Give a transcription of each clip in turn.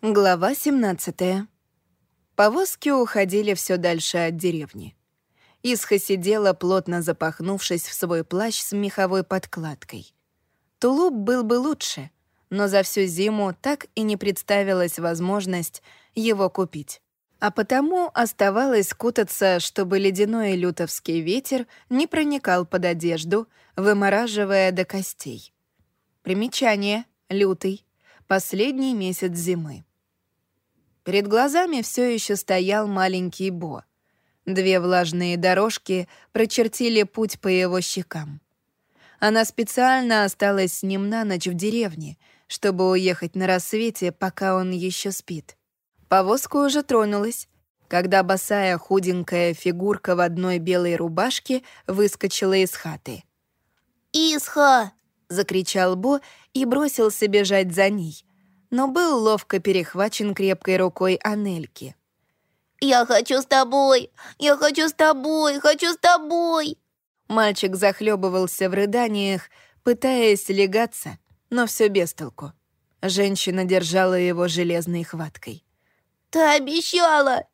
Глава 17. Повозки уходили все дальше от деревни. Исха сидела, плотно запахнувшись в свой плащ с меховой подкладкой. Тулуп был бы лучше, но за всю зиму так и не представилась возможность его купить. А потому оставалось кутаться, чтобы ледяной лютовский ветер не проникал под одежду, вымораживая до костей. Примечание. Лютый. Последний месяц зимы. Перед глазами все еще стоял маленький Бо. Две влажные дорожки прочертили путь по его щекам. Она специально осталась с ним на ночь в деревне, чтобы уехать на рассвете, пока он еще спит. Повозка уже тронулась, когда босая худенькая фигурка в одной белой рубашке выскочила из хаты. «Исха!» — закричал Бо и бросился бежать за ней, но был ловко перехвачен крепкой рукой Анельки. «Я хочу с тобой! Я хочу с тобой! Хочу с тобой!» Мальчик захлебывался в рыданиях, пытаясь легаться, но все без толку. Женщина держала его железной хваткой. «Ты обещала!»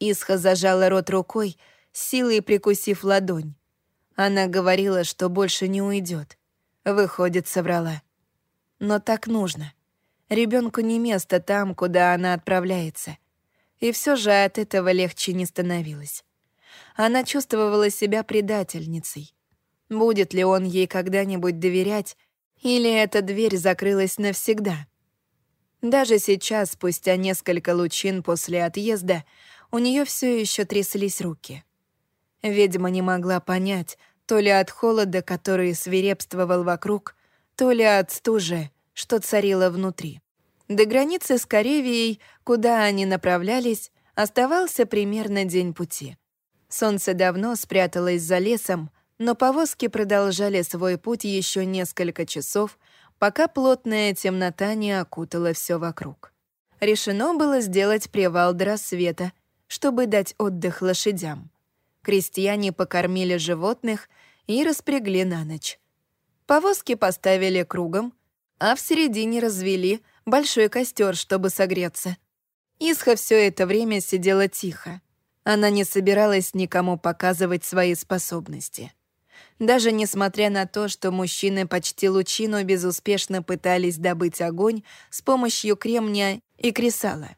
Исха зажала рот рукой, силой прикусив ладонь. Она говорила, что больше не уйдет. Выходит, соврала. Но так нужно. Ребенку не место там, куда она отправляется. И все же от этого легче не становилось. Она чувствовала себя предательницей. Будет ли он ей когда-нибудь доверять, или эта дверь закрылась навсегда? Даже сейчас, спустя несколько лучин после отъезда, у нее все еще тряслись руки. Ведьма не могла понять, то ли от холода, который свирепствовал вокруг, то ли от стужи, что царило внутри. До границы с Каревией, куда они направлялись, оставался примерно день пути. Солнце давно спряталось за лесом, но повозки продолжали свой путь еще несколько часов, пока плотная темнота не окутала все вокруг. Решено было сделать привал до рассвета, чтобы дать отдых лошадям. Крестьяне покормили животных и распрягли на ночь. Повозки поставили кругом, а в середине развели большой костер, чтобы согреться. Исха все это время сидела тихо. Она не собиралась никому показывать свои способности. Даже несмотря на то, что мужчины почти лучину безуспешно пытались добыть огонь с помощью кремния и кресала.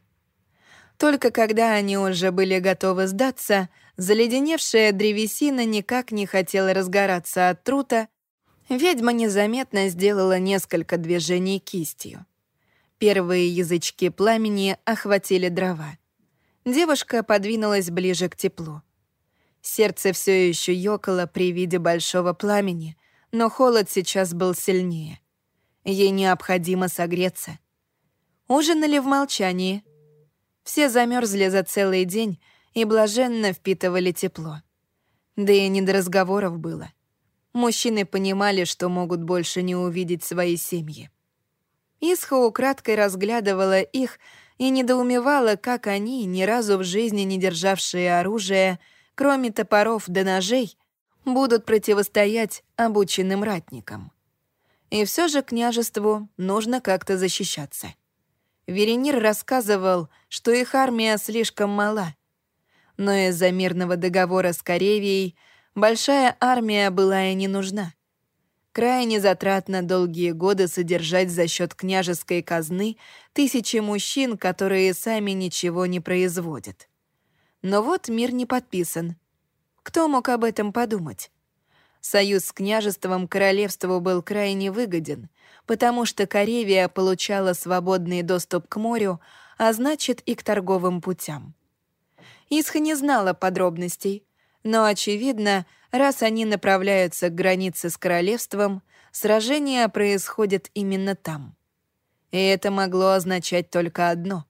Только когда они уже были готовы сдаться, заледеневшая древесина никак не хотела разгораться от трута, Ведьма незаметно сделала несколько движений кистью. Первые язычки пламени охватили дрова. Девушка подвинулась ближе к теплу. Сердце все еще ёкало при виде большого пламени, но холод сейчас был сильнее. Ей необходимо согреться. Ужинали в молчании. Все замерзли за целый день и блаженно впитывали тепло. Да и не до разговоров было. Мужчины понимали, что могут больше не увидеть свои семьи. Исха украдкой разглядывала их и недоумевала, как они, ни разу в жизни не державшие оружие, кроме топоров да ножей, будут противостоять обученным ратникам. И все же княжеству нужно как-то защищаться. Веренир рассказывал, что их армия слишком мала. Но из-за мирного договора с Каревией большая армия была и не нужна. Крайне затратно долгие годы содержать за счет княжеской казны тысячи мужчин, которые сами ничего не производят. Но вот мир не подписан. Кто мог об этом подумать? Союз с княжеством королевству был крайне выгоден, потому что Каревия получала свободный доступ к морю, а значит и к торговым путям. Исха не знала подробностей, но, очевидно, раз они направляются к границе с королевством, сражение происходит именно там. И это могло означать только одно.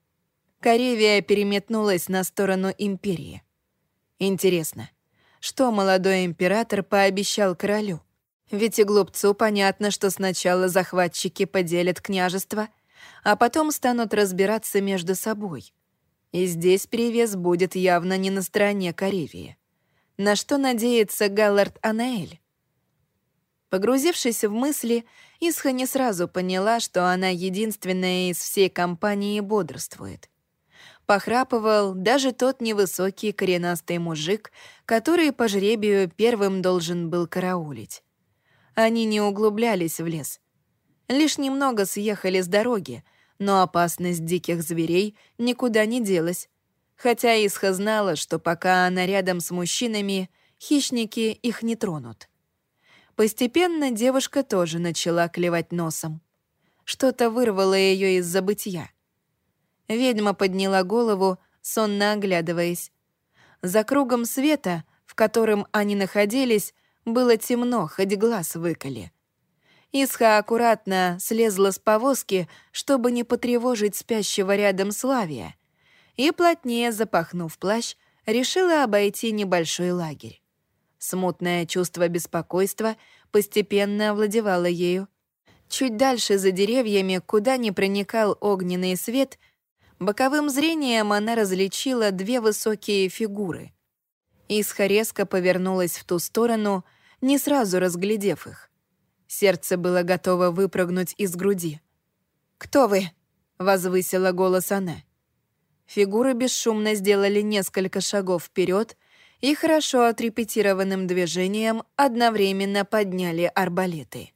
Каревия переметнулась на сторону империи. Интересно, что молодой император пообещал королю? Ведь и глупцу понятно, что сначала захватчики поделят княжество, а потом станут разбираться между собой. И здесь перевес будет явно не на стороне Каревии. На что надеется Галлард Анаэль? Погрузившись в мысли, Исха не сразу поняла, что она единственная из всей компании бодрствует. Похрапывал даже тот невысокий коренастый мужик, который по жребию первым должен был караулить. Они не углублялись в лес. Лишь немного съехали с дороги, но опасность диких зверей никуда не делась. Хотя Исха знала, что пока она рядом с мужчинами, хищники их не тронут. Постепенно девушка тоже начала клевать носом. Что-то вырвало ее из забытья. Ведьма подняла голову, сонно оглядываясь. За кругом света, в котором они находились, было темно, хоть глаз выколи. Исха аккуратно слезла с повозки, чтобы не потревожить спящего рядом Славия, и, плотнее запахнув плащ, решила обойти небольшой лагерь. Смутное чувство беспокойства постепенно овладевало ею. Чуть дальше за деревьями, куда не проникал огненный свет, боковым зрением она различила две высокие фигуры. Исха резко повернулась в ту сторону, не сразу разглядев их. Сердце было готово выпрыгнуть из груди. «Кто вы?» — возвысила голос она. Фигуры бесшумно сделали несколько шагов вперед и хорошо отрепетированным движением одновременно подняли арбалеты.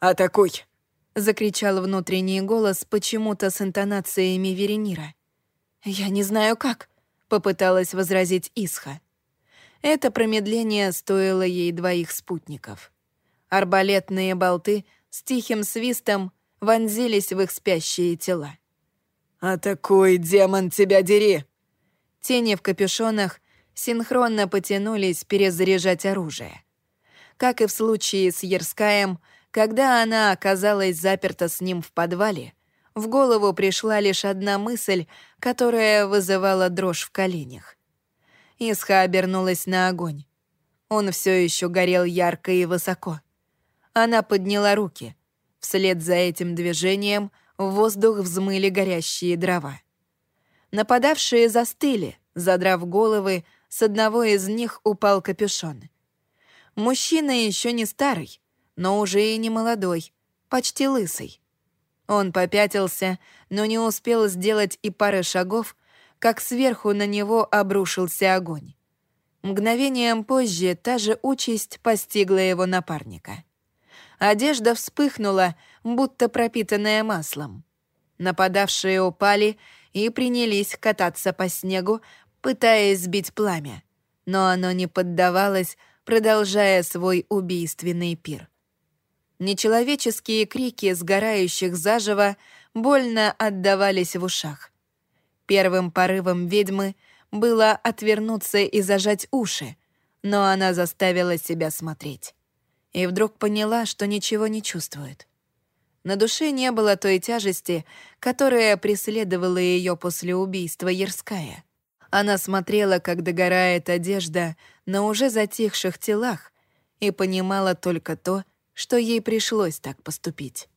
«Атакуй!» — закричал внутренний голос почему-то с интонациями Веренира. «Я не знаю как», — попыталась возразить Исха. Это промедление стоило ей двоих спутников. Арбалетные болты с тихим свистом вонзились в их спящие тела. «Атакуй, демон, тебя дери!» Тени в капюшонах синхронно потянулись перезаряжать оружие. Как и в случае с Ерскаем, когда она оказалась заперта с ним в подвале, в голову пришла лишь одна мысль, которая вызывала дрожь в коленях. Исха обернулась на огонь. Он все еще горел ярко и высоко. Она подняла руки. Вслед за этим движением в воздух взмыли горящие дрова. Нападавшие застыли, задрав головы, с одного из них упал капюшон. Мужчина еще не старый, но уже и не молодой, почти лысый. Он попятился, но не успел сделать и пары шагов, как сверху на него обрушился огонь. Мгновением позже та же участь постигла его напарника. Одежда вспыхнула, будто пропитанная маслом. Нападавшие упали и принялись кататься по снегу, пытаясь сбить пламя. Но оно не поддавалось, продолжая свой убийственный пир. Нечеловеческие крики сгорающих заживо больно отдавались в ушах. Первым порывом ведьмы было отвернуться и зажать уши, но она заставила себя смотреть и вдруг поняла, что ничего не чувствует. На душе не было той тяжести, которая преследовала ее после убийства Ерская. Она смотрела, как догорает одежда на уже затихших телах, и понимала только то, что ей пришлось так поступить.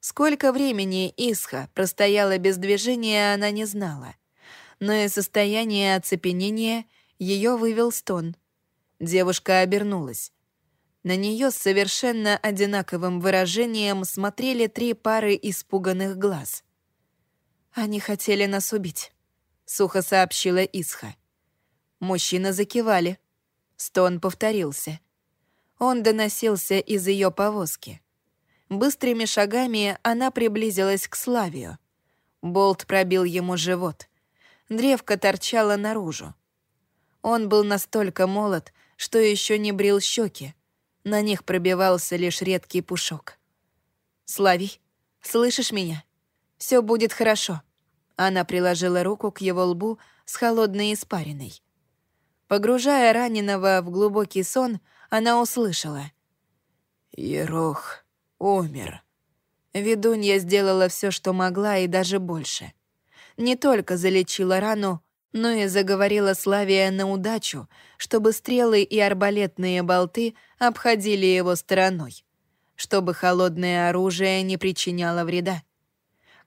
Сколько времени Исха простояла без движения, она не знала. Но из состояния оцепенения ее вывел стон. Девушка обернулась. На нее с совершенно одинаковым выражением смотрели три пары испуганных глаз. «Они хотели нас убить», — сухо сообщила Исха. Мужчины закивали. Стон повторился. Он доносился из ее повозки. Быстрыми шагами она приблизилась к Славию. Болт пробил ему живот. Древко торчало наружу. Он был настолько молод, что еще не брил щеки, на них пробивался лишь редкий пушок. «Славий, слышишь меня? Все будет хорошо». Она приложила руку к его лбу с холодной испариной. Погружая раненого в глубокий сон, она услышала. «Ерох умер». Ведунья сделала все, что могла, и даже больше. Не только залечила рану, но и заговорила Славия на удачу, чтобы стрелы и арбалетные болты обходили его стороной, чтобы холодное оружие не причиняло вреда.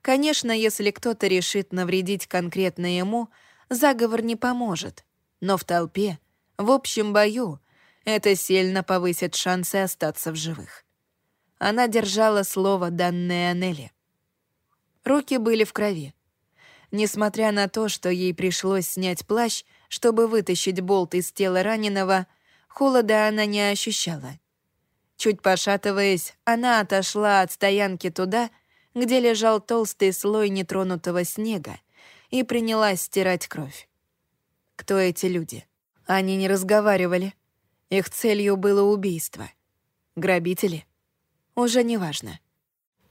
Конечно, если кто-то решит навредить конкретно ему, заговор не поможет, но в толпе, в общем бою, Это сильно повысит шансы остаться в живых. Она держала слово, данное Анели. Руки были в крови. Несмотря на то, что ей пришлось снять плащ, чтобы вытащить болт из тела раненого, холода она не ощущала. Чуть пошатываясь, она отошла от стоянки туда, где лежал толстый слой нетронутого снега, и принялась стирать кровь. Кто эти люди? Они не разговаривали. Их целью было убийство. Грабители? Уже не важно.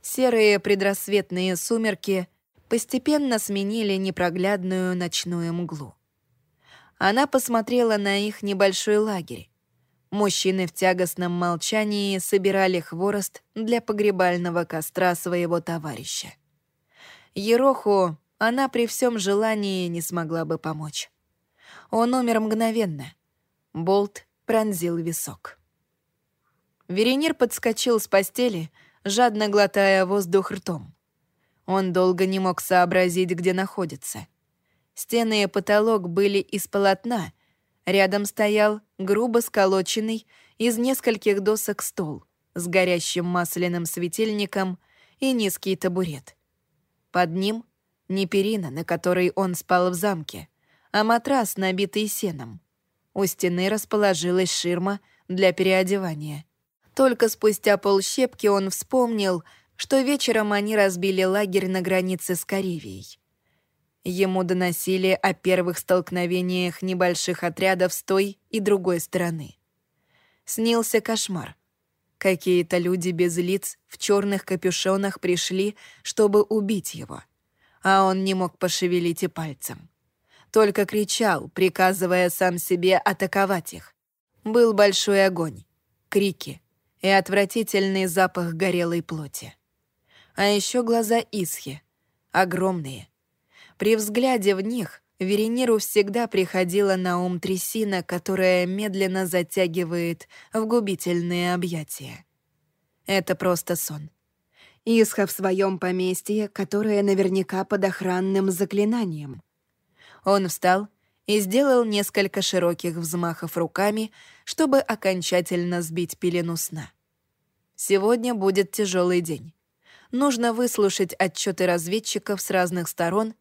Серые предрассветные сумерки постепенно сменили непроглядную ночную мглу. Она посмотрела на их небольшой лагерь. Мужчины в тягостном молчании собирали хворост для погребального костра своего товарища. Ероху она при всем желании не смогла бы помочь. Он умер мгновенно. Болт пронзил висок. Веренир подскочил с постели, жадно глотая воздух ртом. Он долго не мог сообразить, где находится. Стены и потолок были из полотна. Рядом стоял грубо сколоченный из нескольких досок стол с горящим масляным светильником и низкий табурет. Под ним не перина, на которой он спал в замке, а матрас, набитый сеном. У стены расположилась ширма для переодевания. Только спустя полщепки он вспомнил, что вечером они разбили лагерь на границе с Каревией. Ему доносили о первых столкновениях небольших отрядов с той и другой стороны. Снился кошмар. Какие-то люди без лиц в черных капюшонах пришли, чтобы убить его, а он не мог пошевелить и пальцем. Только кричал, приказывая сам себе атаковать их. Был большой огонь, крики — и отвратительный запах горелой плоти. А еще глаза Исхи, огромные. При взгляде в них Верениру всегда приходила на ум трясина, которая медленно затягивает в губительные объятия. Это просто сон. Исха в своем поместье, которое наверняка под охранным заклинанием. Он встал и сделал несколько широких взмахов руками, чтобы окончательно сбить пелену сна. Сегодня будет тяжелый день. Нужно выслушать отчеты разведчиков с разных сторон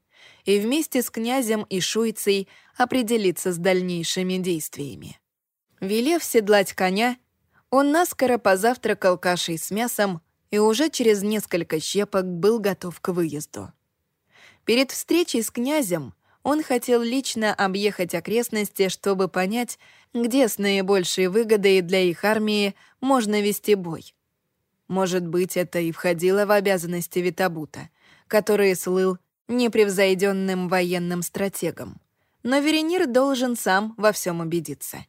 и вместе с князем и шуйцей определиться с дальнейшими действиями. Велев седлать коня, он наскоро позавтракал кашей с мясом и уже через несколько щепок был готов к выезду. Перед встречей с князем он хотел лично объехать окрестности, чтобы понять, где с наибольшей выгодой для их армии можно вести бой. Может быть, это и входило в обязанности Витабута, который слыл непревзойденным военным стратегом. Но Веренир должен сам во всем убедиться.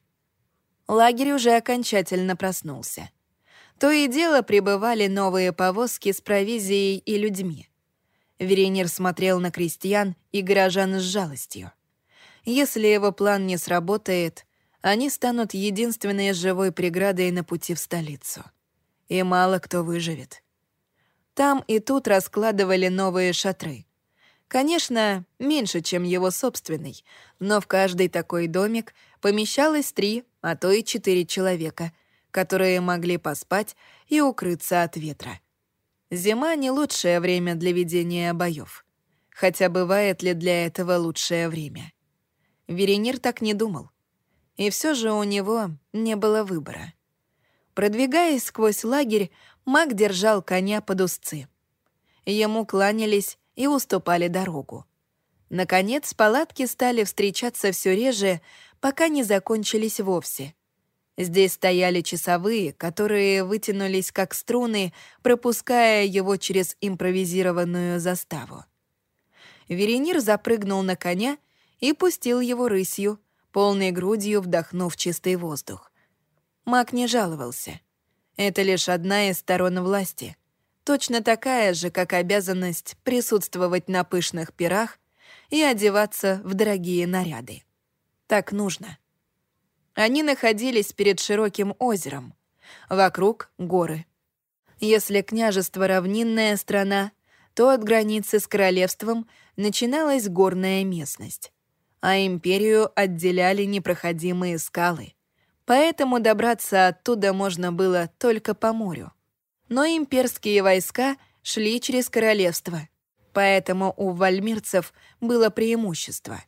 Лагерь уже окончательно проснулся. То и дело прибывали новые повозки с провизией и людьми. Веренир смотрел на крестьян и горожан с жалостью. Если его план не сработает, они станут единственной живой преградой на пути в столицу. И мало кто выживет. Там и тут раскладывали новые шатры. Конечно, меньше, чем его собственный, но в каждый такой домик помещалось три, а то и четыре человека, которые могли поспать и укрыться от ветра. Зима — не лучшее время для ведения боев. Хотя бывает ли для этого лучшее время? Веренир так не думал. И все же у него не было выбора. Продвигаясь сквозь лагерь, маг держал коня под узцы. Ему кланялись и уступали дорогу. Наконец, палатки стали встречаться все реже, пока не закончились вовсе — Здесь стояли часовые, которые вытянулись как струны, пропуская его через импровизированную заставу. Веренир запрыгнул на коня и пустил его рысью, полной грудью вдохнув чистый воздух. Маг не жаловался. Это лишь одна из сторон власти, точно такая же, как обязанность присутствовать на пышных пирах и одеваться в дорогие наряды. Так нужно. Они находились перед широким озером. Вокруг — горы. Если княжество — равнинная страна, то от границы с королевством начиналась горная местность, а империю отделяли непроходимые скалы, поэтому добраться оттуда можно было только по морю. Но имперские войска шли через королевство, поэтому у вальмирцев было преимущество.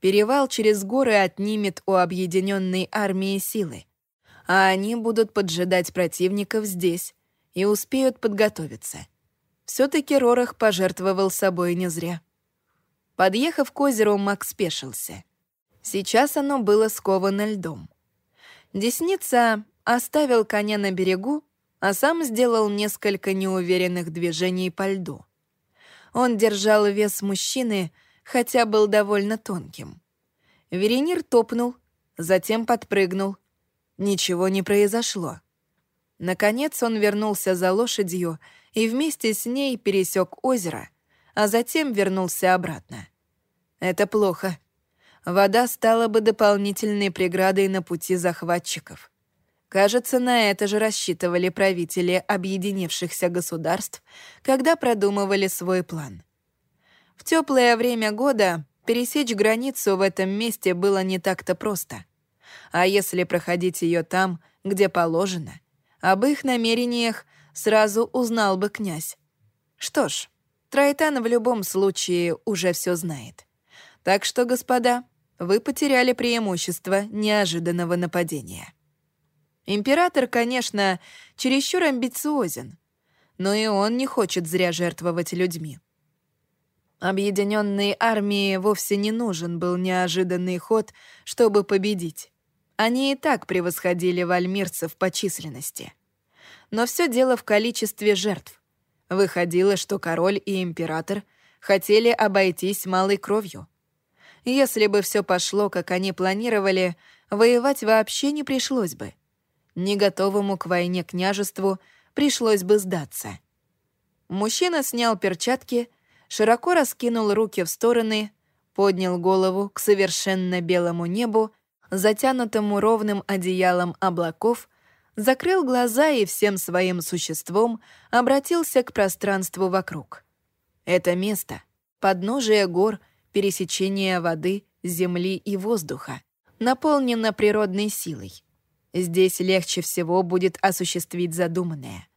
Перевал через горы отнимет у объединенной армии силы, а они будут поджидать противников здесь и успеют подготовиться. Все-таки Рорах пожертвовал собой не зря. Подъехав к озеру, Макс спешился. Сейчас оно было сковано льдом. Десница оставил коня на берегу, а сам сделал несколько неуверенных движений по льду. Он держал вес мужчины, хотя был довольно тонким. Веренир топнул, затем подпрыгнул. Ничего не произошло. Наконец он вернулся за лошадью и вместе с ней пересек озеро, а затем вернулся обратно. Это плохо. Вода стала бы дополнительной преградой на пути захватчиков. Кажется, на это же рассчитывали правители объединившихся государств, когда продумывали свой план. В теплое время года пересечь границу в этом месте было не так-то просто. А если проходить ее там, где положено, об их намерениях сразу узнал бы князь. Что ж, Трайтан в любом случае уже все знает. Так что, господа, вы потеряли преимущество неожиданного нападения. Император, конечно, чересчур амбициозен, но и он не хочет зря жертвовать людьми. Объединенной армии вовсе не нужен был неожиданный ход, чтобы победить. Они и так превосходили вальмирцев по численности. Но все дело в количестве жертв. Выходило, что король и император хотели обойтись малой кровью. Если бы все пошло, как они планировали, воевать вообще не пришлось бы. Не готовому к войне княжеству пришлось бы сдаться. Мужчина снял перчатки, широко раскинул руки в стороны, поднял голову к совершенно белому небу, затянутому ровным одеялом облаков, закрыл глаза и всем своим существом обратился к пространству вокруг. Это место, подножие гор — пересечения воды, земли и воздуха, наполнена природной силой. Здесь легче всего будет осуществить задуманное.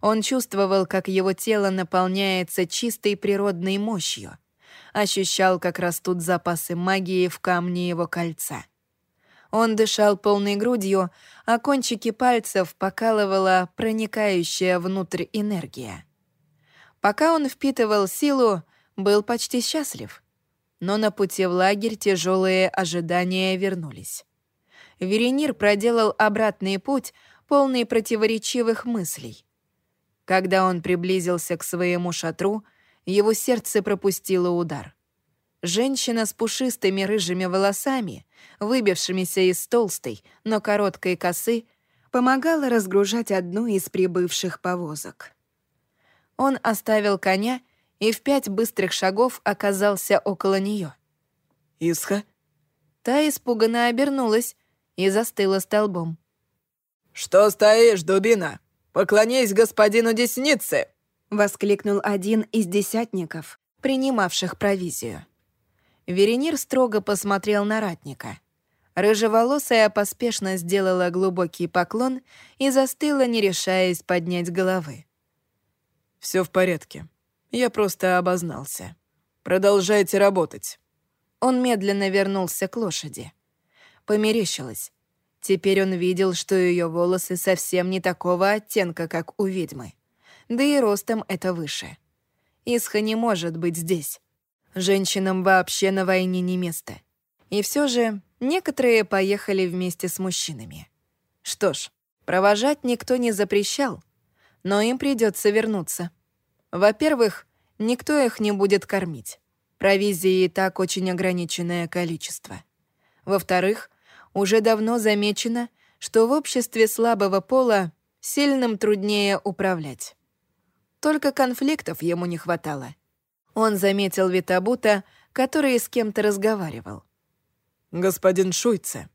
Он чувствовал, как его тело наполняется чистой природной мощью, ощущал, как растут запасы магии в камне его кольца. Он дышал полной грудью, а кончики пальцев покалывала проникающая внутрь энергия. Пока он впитывал силу, был почти счастлив — но на пути в лагерь тяжелые ожидания вернулись. Веренир проделал обратный путь, полный противоречивых мыслей. Когда он приблизился к своему шатру, его сердце пропустило удар. Женщина с пушистыми рыжими волосами, выбившимися из толстой, но короткой косы, помогала разгружать одну из прибывших повозок. Он оставил коня и в пять быстрых шагов оказался около нее. «Исха?» Та испуганно обернулась и застыла столбом. «Что стоишь, дубина? Поклонись господину Деснице!» — воскликнул один из десятников, принимавших провизию. Веренир строго посмотрел на ратника. Рыжеволосая поспешно сделала глубокий поклон и застыла, не решаясь поднять головы. Все в порядке», я просто обознался. Продолжайте работать». Он медленно вернулся к лошади. Померещилось. Теперь он видел, что ее волосы совсем не такого оттенка, как у ведьмы. Да и ростом это выше. Исха не может быть здесь. Женщинам вообще на войне не место. И все же некоторые поехали вместе с мужчинами. Что ж, провожать никто не запрещал, но им придется вернуться. Во-первых, никто их не будет кормить. Провизии и так очень ограниченное количество. Во-вторых, уже давно замечено, что в обществе слабого пола сильным труднее управлять. Только конфликтов ему не хватало. Он заметил Витабута, который с кем-то разговаривал. «Господин Шуйце».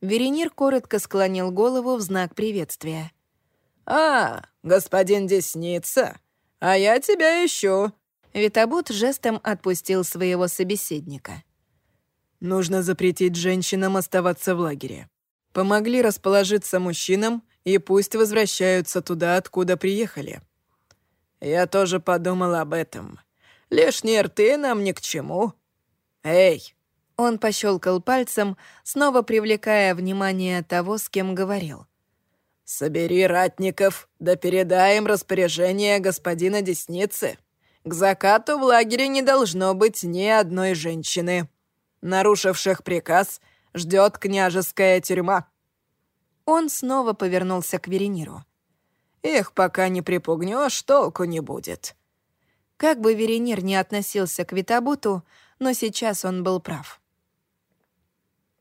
Веренир коротко склонил голову в знак приветствия. «А, господин Десница, «А я тебя ищу». Витабут жестом отпустил своего собеседника. «Нужно запретить женщинам оставаться в лагере. Помогли расположиться мужчинам и пусть возвращаются туда, откуда приехали. Я тоже подумал об этом. Лишние рты нам ни к чему. Эй!» Он пощелкал пальцем, снова привлекая внимание того, с кем говорил. «Собери ратников, да передай им распоряжение господина Десницы. К закату в лагере не должно быть ни одной женщины. Нарушивших приказ ждет княжеская тюрьма». Он снова повернулся к Верениру. «Их пока не припугнешь, толку не будет». Как бы Веренир не относился к Витабуту, но сейчас он был прав.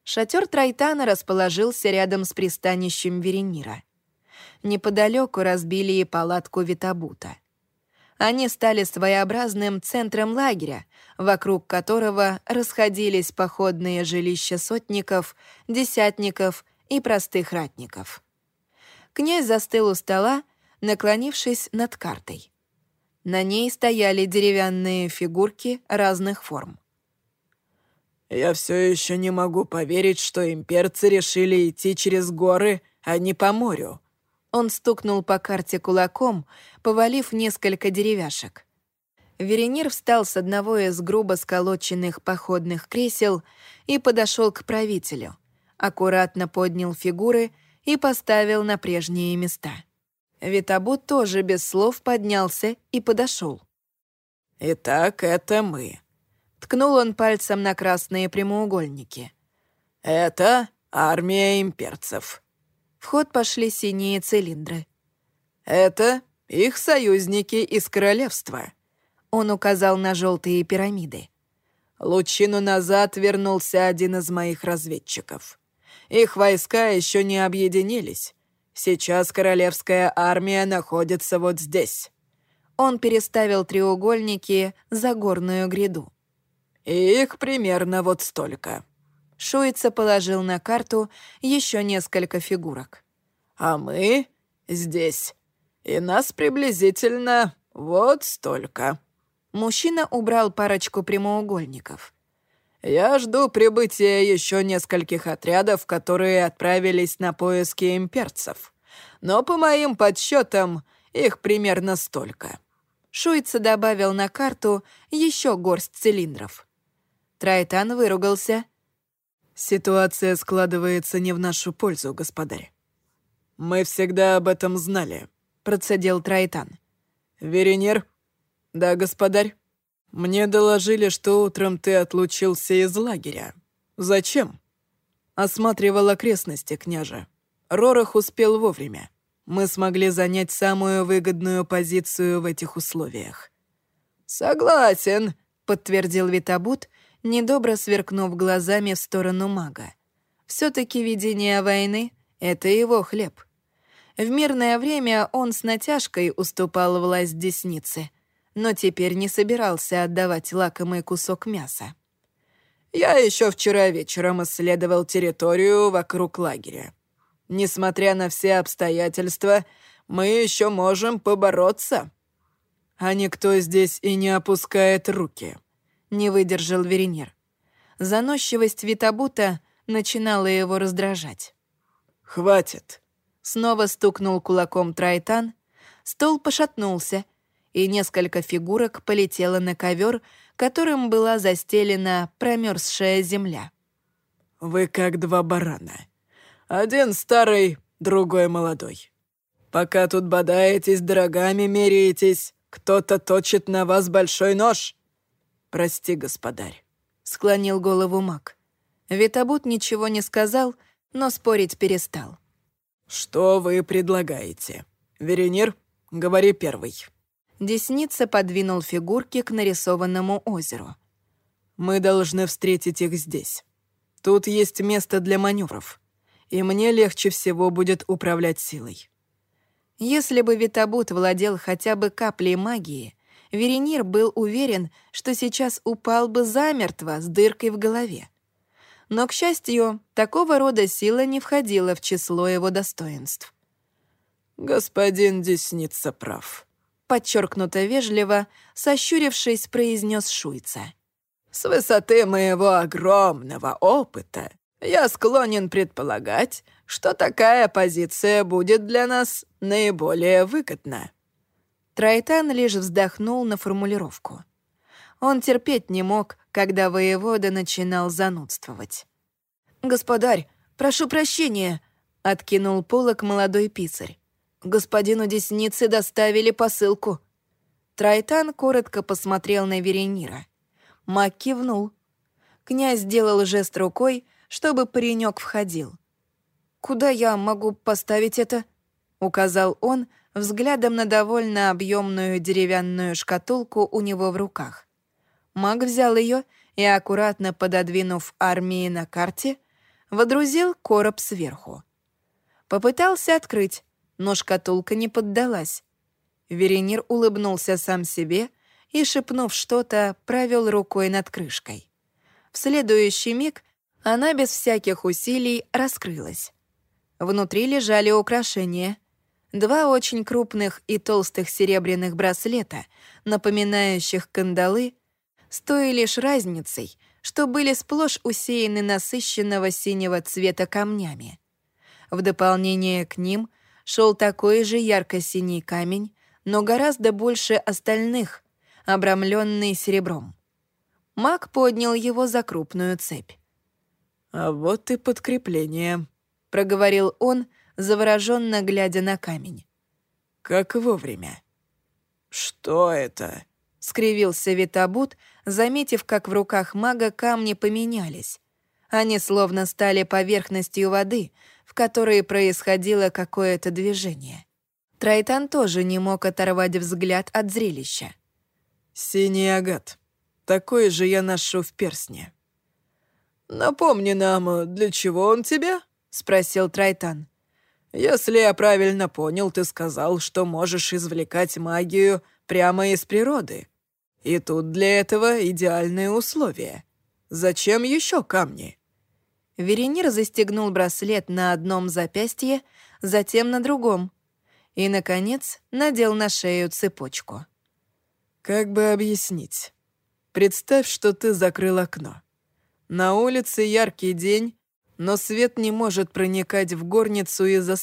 Шатер Трайтана расположился рядом с пристанищем Веренира. Неподалеку разбили и палатку Витабута. Они стали своеобразным центром лагеря, вокруг которого расходились походные жилища сотников, десятников и простых ратников. Князь застыл у стола, наклонившись над картой. На ней стояли деревянные фигурки разных форм. «Я все еще не могу поверить, что имперцы решили идти через горы, а не по морю», он стукнул по карте кулаком, повалив несколько деревяшек. Веренир встал с одного из грубо сколоченных походных кресел и подошел к правителю, аккуратно поднял фигуры и поставил на прежние места. Витабут тоже без слов поднялся и подошел. «Итак, это мы», — ткнул он пальцем на красные прямоугольники. «Это армия имперцев. В ход пошли синие цилиндры. «Это их союзники из королевства», — он указал на желтые пирамиды. «Лучину назад вернулся один из моих разведчиков. Их войска еще не объединились. Сейчас королевская армия находится вот здесь». Он переставил треугольники за горную гряду. «И их примерно вот столько». Шуица положил на карту еще несколько фигурок. «А мы здесь. И нас приблизительно вот столько». Мужчина убрал парочку прямоугольников. «Я жду прибытия еще нескольких отрядов, которые отправились на поиски имперцев. Но по моим подсчетам их примерно столько». Шуйца добавил на карту еще горсть цилиндров. Трайтан выругался «Ситуация складывается не в нашу пользу, господарь». «Мы всегда об этом знали», — процедил Трайтан. «Веренер?» «Да, господарь. Мне доложили, что утром ты отлучился из лагеря. Зачем?» Осматривал окрестности, княже. Рорах успел вовремя. Мы смогли занять самую выгодную позицию в этих условиях. «Согласен», — подтвердил Витабут, недобро сверкнув глазами в сторону мага. все таки ведение войны — это его хлеб. В мирное время он с натяжкой уступал власть десницы, но теперь не собирался отдавать лакомый кусок мяса. «Я еще вчера вечером исследовал территорию вокруг лагеря. Несмотря на все обстоятельства, мы еще можем побороться. А никто здесь и не опускает руки», не выдержал Веренир. Заносчивость Витабута начинала его раздражать. «Хватит!» Снова стукнул кулаком Трайтан, стол пошатнулся, и несколько фигурок полетело на ковер, которым была застелена промерзшая земля. «Вы как два барана. Один старый, другой молодой. Пока тут бодаетесь, дорогами меряетесь, кто-то точит на вас большой нож. «Прости, господарь», — склонил голову маг. Витабут ничего не сказал, но спорить перестал. «Что вы предлагаете? Веренир, говори первый». Десница подвинул фигурки к нарисованному озеру. «Мы должны встретить их здесь. Тут есть место для маневров, и мне легче всего будет управлять силой». Если бы Витабут владел хотя бы каплей магии — Веренир был уверен, что сейчас упал бы замертво с дыркой в голове. Но, к счастью, такого рода сила не входила в число его достоинств. «Господин Десница прав», — подчеркнуто вежливо, сощурившись, произнес Шуйца. «С высоты моего огромного опыта я склонен предполагать, что такая позиция будет для нас наиболее выгодна». Трайтан лишь вздохнул на формулировку. Он терпеть не мог, когда воевода начинал занудствовать. «Господарь, прошу прощения», — откинул полок молодой писарь. «Господину Десницы доставили посылку». Трайтан коротко посмотрел на Веренира. Мак кивнул. Князь сделал жест рукой, чтобы паренек входил. «Куда я могу поставить это?» — указал он взглядом на довольно объемную деревянную шкатулку у него в руках. Маг взял ее и, аккуратно пододвинув армии на карте, водрузил короб сверху. Попытался открыть, но шкатулка не поддалась. Веренир улыбнулся сам себе и, шепнув что-то, провел рукой над крышкой. В следующий миг она без всяких усилий раскрылась. Внутри лежали украшения. Два очень крупных и толстых серебряных браслета, напоминающих кандалы, с той лишь разницей, что были сплошь усеяны насыщенного синего цвета камнями. В дополнение к ним шел такой же ярко-синий камень, но гораздо больше остальных, обрамленный серебром. Маг поднял его за крупную цепь. «А вот и подкрепление», — проговорил он, завороженно глядя на камень. «Как вовремя». «Что это?» — скривился Витабут, заметив, как в руках мага камни поменялись. Они словно стали поверхностью воды, в которой происходило какое-то движение. Трайтан тоже не мог оторвать взгляд от зрелища. «Синий агат. Такой же я ношу в персне». «Напомни нам, для чего он тебе?» — спросил Трайтан. «Если я правильно понял, ты сказал, что можешь извлекать магию прямо из природы. И тут для этого идеальные условия. Зачем еще камни?» Веренир застегнул браслет на одном запястье, затем на другом. И, наконец, надел на шею цепочку. «Как бы объяснить? Представь, что ты закрыл окно. На улице яркий день, но свет не может проникать в горницу из-за.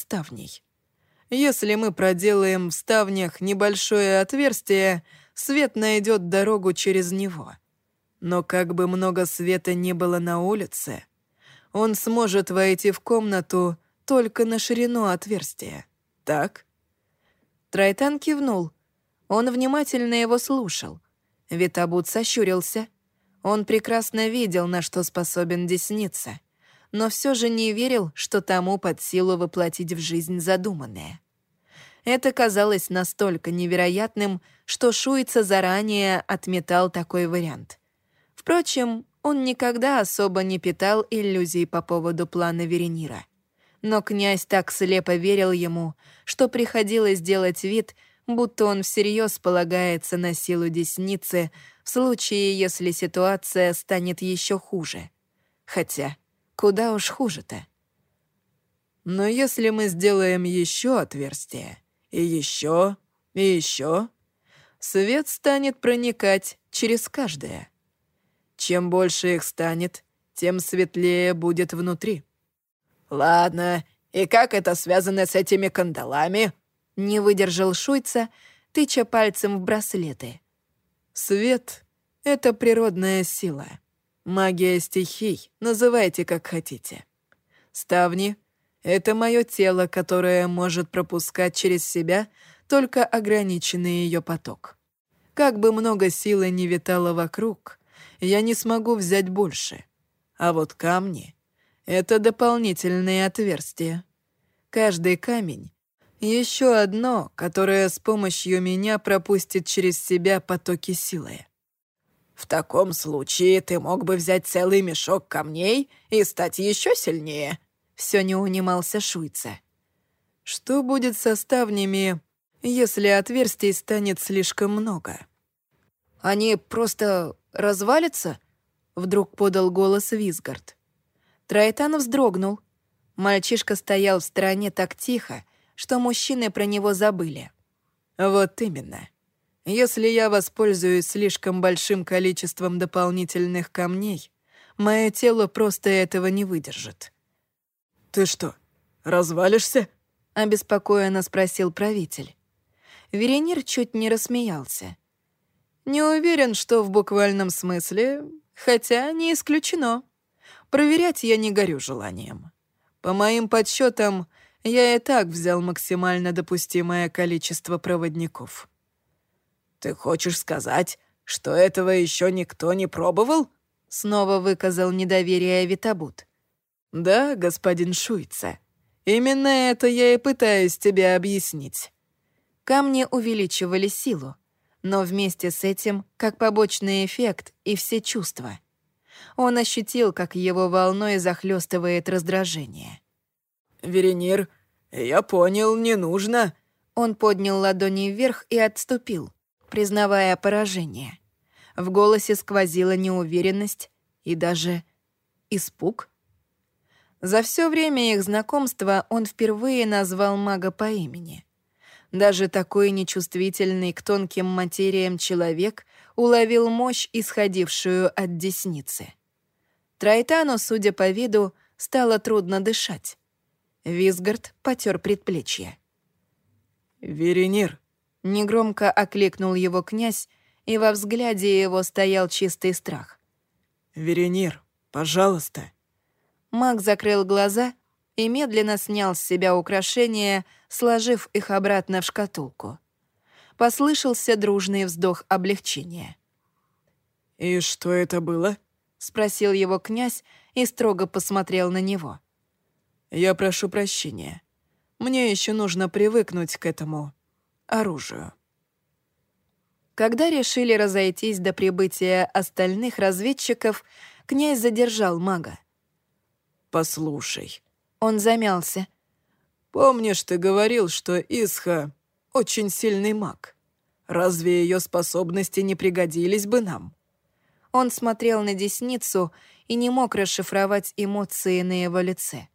Если мы проделаем в ставнях небольшое отверстие, свет найдет дорогу через него. Но как бы много света не было на улице, он сможет войти в комнату только на ширину отверстия. Так? Трайтан кивнул. Он внимательно его слушал. Витабут сощурился. Он прекрасно видел, на что способен десница, но все же не верил, что тому под силу воплотить в жизнь задуманное. Это казалось настолько невероятным, что Шуица заранее отметал такой вариант. Впрочем, он никогда особо не питал иллюзий по поводу плана Веренира. Но князь так слепо верил ему, что приходилось делать вид, будто он всерьез полагается на силу десницы в случае, если ситуация станет еще хуже. Хотя, куда уж хуже-то? Но если мы сделаем еще отверстие, и еще, и еще, свет станет проникать через каждое. Чем больше их станет, тем светлее будет внутри. «Ладно, и как это связано с этими кандалами?» Не выдержал Шуйца, тыча пальцем в браслеты. «Свет — это природная сила. Магия стихий, называйте как хотите. Ставни — это мое тело, которое может пропускать через себя только ограниченный ее поток. Как бы много силы не витало вокруг, я не смогу взять больше. А вот камни — это дополнительные отверстия. Каждый камень — еще одно, которое с помощью меня пропустит через себя потоки силы. В таком случае ты мог бы взять целый мешок камней и стать еще сильнее. Все не унимался Шуйца. Что будет со ставнями, если отверстий станет слишком много? Они просто развалится?» — вдруг подал голос Визгард. Трайтан вздрогнул. Мальчишка стоял в стороне так тихо, что мужчины про него забыли. «Вот именно. Если я воспользуюсь слишком большим количеством дополнительных камней, Мое тело просто этого не выдержит. «Ты что, развалишься?» — обеспокоенно спросил правитель. Веренир чуть не рассмеялся. «Не уверен, что в буквальном смысле, хотя не исключено. Проверять я не горю желанием. По моим подсчетам, я и так взял максимально допустимое количество проводников». «Ты хочешь сказать, что этого еще никто не пробовал?» Снова выказал недоверие Витабут. «Да, господин Шуйца, именно это я и пытаюсь тебе объяснить». Камни увеличивали силу, но вместе с этим, как побочный эффект, и все чувства. Он ощутил, как его волной захлестывает раздражение. «Веренир, я понял, не нужно». Он поднял ладони вверх и отступил, признавая поражение. В голосе сквозила неуверенность и даже испуг. За все время их знакомства он впервые назвал мага по имени. Даже такой нечувствительный к тонким материям человек уловил мощь, исходившую от десницы. Трайтану, судя по виду, стало трудно дышать. Визгард потер предплечье. «Веренир», — негромко окликнул его князь, и во взгляде его стоял чистый страх. «Веренир, пожалуйста». Маг закрыл глаза и медленно снял с себя украшения, сложив их обратно в шкатулку. Послышался дружный вздох облегчения. «И что это было?» — спросил его князь и строго посмотрел на него. «Я прошу прощения. Мне еще нужно привыкнуть к этому оружию». Когда решили разойтись до прибытия остальных разведчиков, князь задержал мага. «Послушай». Он замялся. «Помнишь, ты говорил, что Исха очень сильный маг? Разве ее способности не пригодились бы нам?» Он смотрел на десницу и не мог расшифровать эмоции на его лице.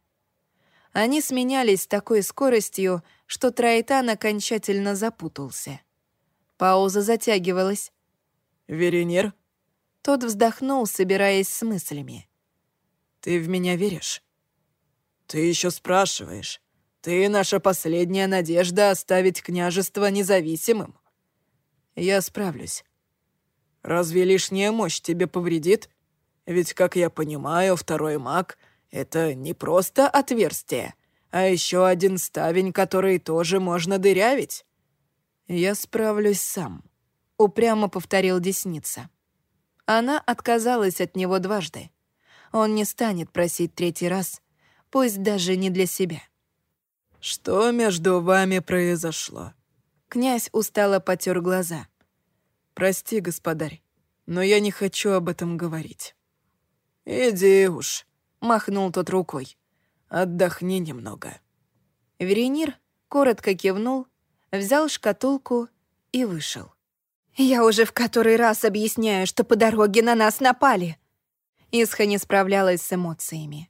Они сменялись такой скоростью, что Трайтан окончательно запутался. Пауза затягивалась. «Веренер?» Тот вздохнул, собираясь с мыслями. «Ты в меня веришь?» «Ты еще спрашиваешь. Ты наша последняя надежда оставить княжество независимым?» «Я справлюсь. Разве лишняя мощь тебе повредит? Ведь, как я понимаю, второй маг — это не просто отверстие, а еще один ставень, который тоже можно дырявить». «Я справлюсь сам», — упрямо повторил Десница. Она отказалась от него дважды. Он не станет просить третий раз, пусть даже не для себя. «Что между вами произошло?» Князь устало потер глаза. «Прости, господарь, но я не хочу об этом говорить». «Иди уж», — махнул тот рукой. «Отдохни немного». Веренир коротко кивнул взял шкатулку и вышел. «Я уже в который раз объясняю, что по дороге на нас напали!» Исха не справлялась с эмоциями.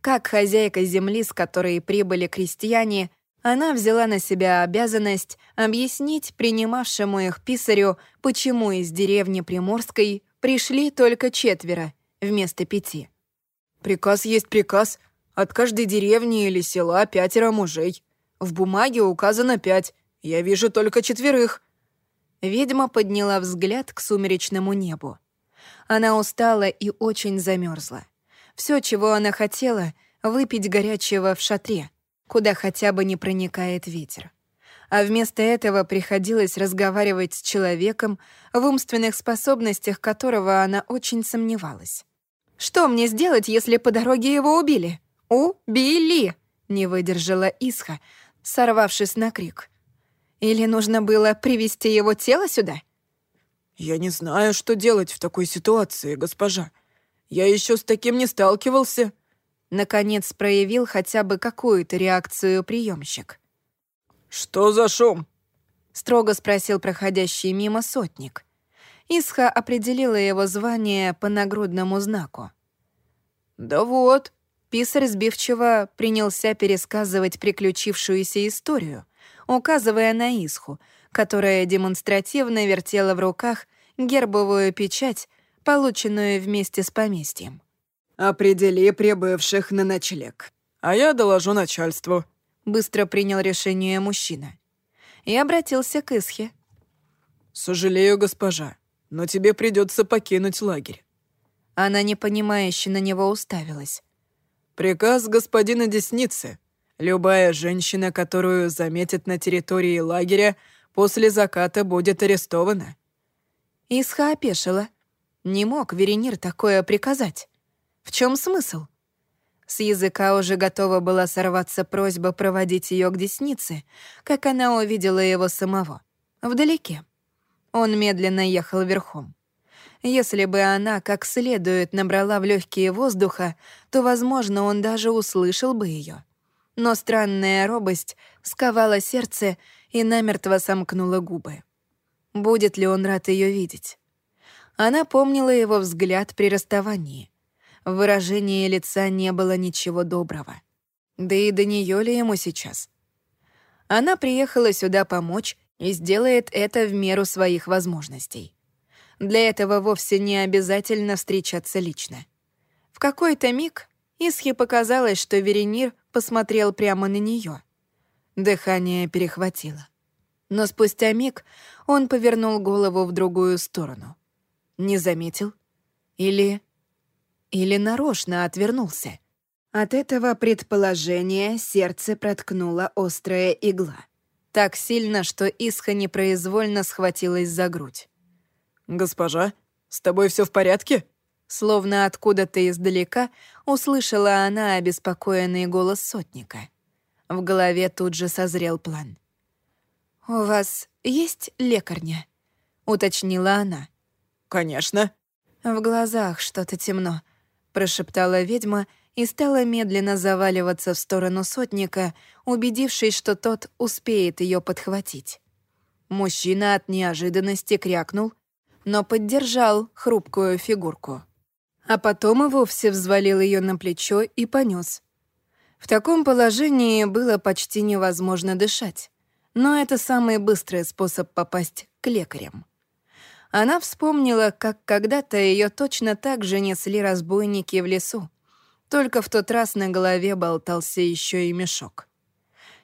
Как хозяйка земли, с которой прибыли крестьяне, она взяла на себя обязанность объяснить принимавшему их писарю, почему из деревни Приморской пришли только четверо вместо пяти. «Приказ есть приказ. От каждой деревни или села пятеро мужей. В бумаге указано пять. Я вижу только четверых». Ведьма подняла взгляд к сумеречному небу. Она устала и очень замерзла. Все, чего она хотела — выпить горячего в шатре, куда хотя бы не проникает ветер. А вместо этого приходилось разговаривать с человеком, в умственных способностях которого она очень сомневалась. «Что мне сделать, если по дороге его убили?» «Убили!» — не выдержала Исха, сорвавшись на крик. Или нужно было привести его тело сюда? Я не знаю, что делать в такой ситуации, госпожа. Я еще с таким не сталкивался. Наконец проявил хотя бы какую-то реакцию приемщик. Что за шум? Строго спросил проходящий мимо сотник. Исха определила его звание по нагрудному знаку. «Да вот», — писарь сбивчиво принялся пересказывать приключившуюся историю — указывая на Исху, которая демонстративно вертела в руках гербовую печать, полученную вместе с поместьем. Определи прибывших на ночлег. А я доложу начальству. Быстро принял решение мужчина. И обратился к Исхе. «Сожалею, госпожа, но тебе придется покинуть лагерь». Она непонимающе на него уставилась. «Приказ господина Десницы. Любая женщина, которую заметят на территории лагеря, после заката будет арестована». Исха опешила. Не мог Веренир такое приказать. В чем смысл? С языка уже готова была сорваться просьба проводить ее к деснице, как она увидела его самого. Вдалеке. Он медленно ехал верхом. Если бы она как следует набрала в легкие воздуха, то, возможно, он даже услышал бы ее. Но странная робость сковала сердце и намертво сомкнула губы. Будет ли он рад ее видеть? Она помнила его взгляд при расставании. В выражении лица не было ничего доброго. Да и до нее ли ему сейчас? Она приехала сюда помочь и сделает это в меру своих возможностей. Для этого вовсе не обязательно встречаться лично. В какой-то миг Исхе показалось, что Веренир посмотрел прямо на нее. Дыхание перехватило. Но спустя миг он повернул голову в другую сторону. Не заметил? Или или нарочно отвернулся. От этого предположения сердце проткнула острая игла. Так сильно, что Исха непроизвольно схватилась за грудь. «Госпожа, с тобой все в порядке?» Словно откуда-то издалека услышала она обеспокоенный голос сотника. В голове тут же созрел план. «У вас есть лекарня?» — уточнила она. «Конечно». В глазах что-то темно прошептала ведьма и стала медленно заваливаться в сторону сотника, убедившись, что тот успеет ее подхватить. Мужчина от неожиданности крякнул, но поддержал хрупкую фигурку. А потом и вовсе взвалил ее на плечо и понес. В таком положении было почти невозможно дышать, но это самый быстрый способ попасть к лекарям. Она вспомнила, как когда-то ее точно так же несли разбойники в лесу. Только в тот раз на голове болтался еще и мешок.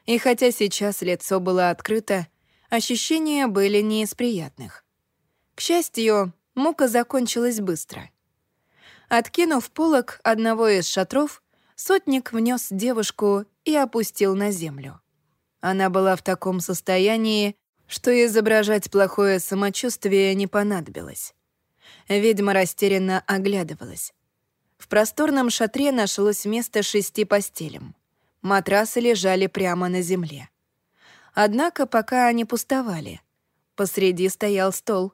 И хотя сейчас лицо было открыто, ощущения были не из приятных. К счастью, мука закончилась быстро. Откинув полог одного из шатров, сотник внес девушку и опустил на землю. Она была в таком состоянии, что изображать плохое самочувствие не понадобилось. Ведьма растерянно оглядывалась. В просторном шатре нашлось место шести постелям. Матрасы лежали прямо на земле. Однако пока они пустовали. Посреди стоял стол,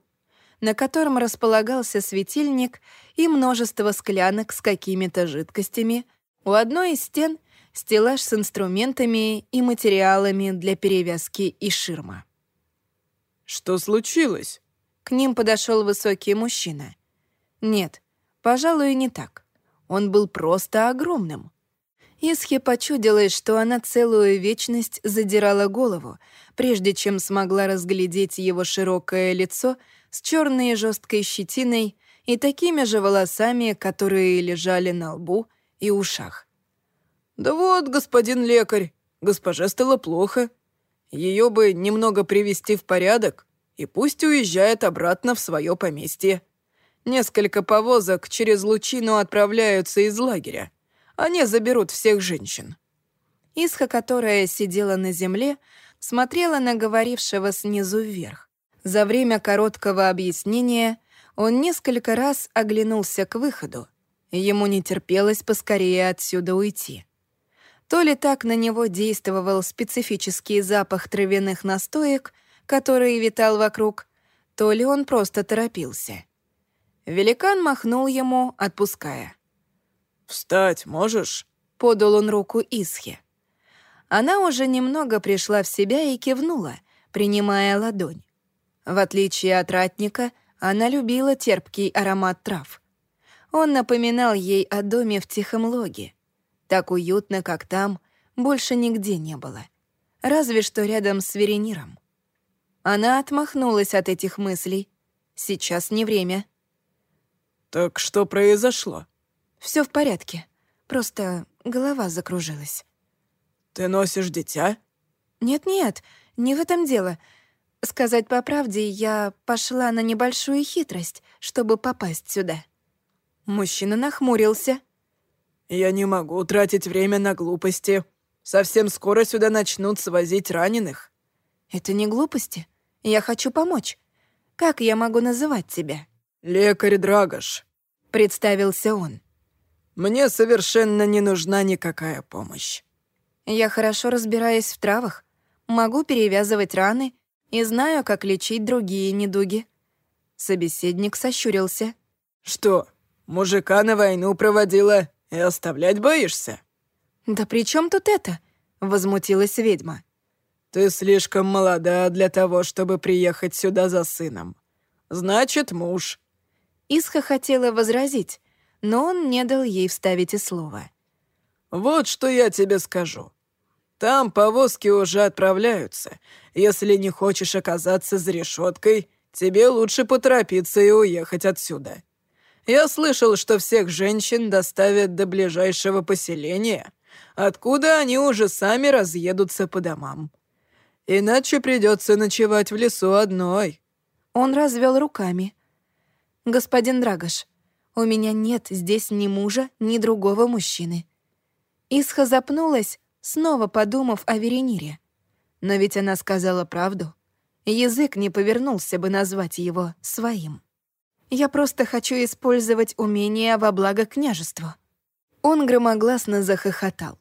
на котором располагался светильник и множество склянок с какими-то жидкостями. У одной из стен — стеллаж с инструментами и материалами для перевязки и ширма. «Что случилось?» К ним подошел высокий мужчина. Нет, пожалуй, не так. Он был просто огромным. Исхе почудилось, что она целую вечность задирала голову, прежде чем смогла разглядеть его широкое лицо с черной жесткой щетиной и такими же волосами, которые лежали на лбу и ушах. «Да вот, господин лекарь, госпоже стало плохо. Ее бы немного привести в порядок, и пусть уезжает обратно в свое поместье. Несколько повозок через лучину отправляются из лагеря. Они заберут всех женщин». Исха, которая сидела на земле, смотрела на говорившего снизу вверх. За время короткого объяснения он несколько раз оглянулся к выходу. Ему не терпелось поскорее отсюда уйти. То ли так на него действовал специфический запах травяных настоек, который витал вокруг, то ли он просто торопился. Великан махнул ему, отпуская. «Встать можешь?» — подал он руку Исхе. Она уже немного пришла в себя и кивнула, принимая ладонь. В отличие от ратника, она любила терпкий аромат трав. Он напоминал ей о доме в тихом логе, так уютно, как там, больше нигде не было. Разве что рядом с Верениром. Она отмахнулась от этих мыслей. Сейчас не время. «Так что произошло?» Все в порядке. Просто голова закружилась. «Ты носишь дитя?» «Нет-нет, не в этом дело. Сказать по правде, я пошла на небольшую хитрость, чтобы попасть сюда». Мужчина нахмурился. «Я не могу тратить время на глупости. Совсем скоро сюда начнут свозить раненых». «Это не глупости. Я хочу помочь. Как я могу называть тебя?» «Лекарь Драгош», — представился он. «Мне совершенно не нужна никакая помощь». «Я хорошо разбираюсь в травах, могу перевязывать раны и знаю, как лечить другие недуги». Собеседник сощурился. «Что, мужика на войну проводила и оставлять боишься?» «Да при чем тут это?» — возмутилась ведьма. «Ты слишком молода для того, чтобы приехать сюда за сыном. Значит, муж». Исха хотела возразить, но он не дал ей вставить и слова. «Вот что я тебе скажу. Там повозки уже отправляются. Если не хочешь оказаться за решеткой, тебе лучше поторопиться и уехать отсюда. Я слышал, что всех женщин доставят до ближайшего поселения, откуда они уже сами разъедутся по домам. Иначе придется ночевать в лесу одной». Он развел руками. «Господин Драгош, у меня нет здесь ни мужа, ни другого мужчины». Исха запнулась, снова подумав о Веренире. Но ведь она сказала правду. Язык не повернулся бы назвать его своим. «Я просто хочу использовать умение во благо княжеству». Он громогласно захохотал.